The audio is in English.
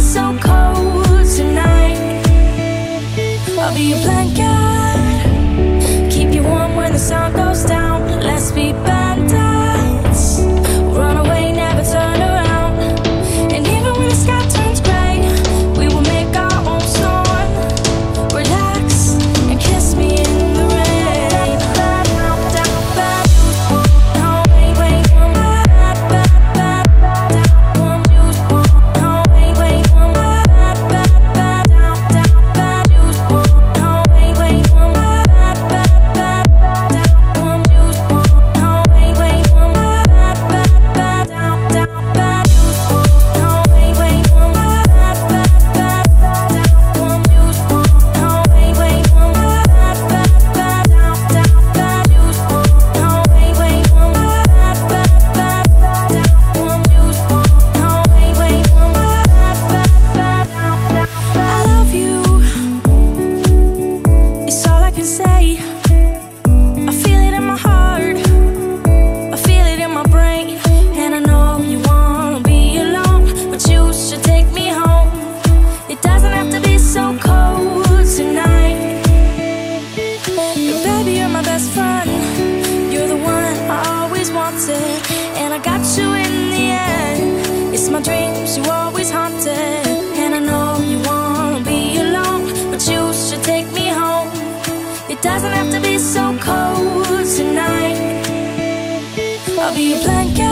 so cold tonight. I'll be a blanket. wanted, and I got you in the end. It's my dreams you always haunted, and I know you wanna be alone, but you should take me home. It doesn't have to be so cold tonight. I'll be your blanket.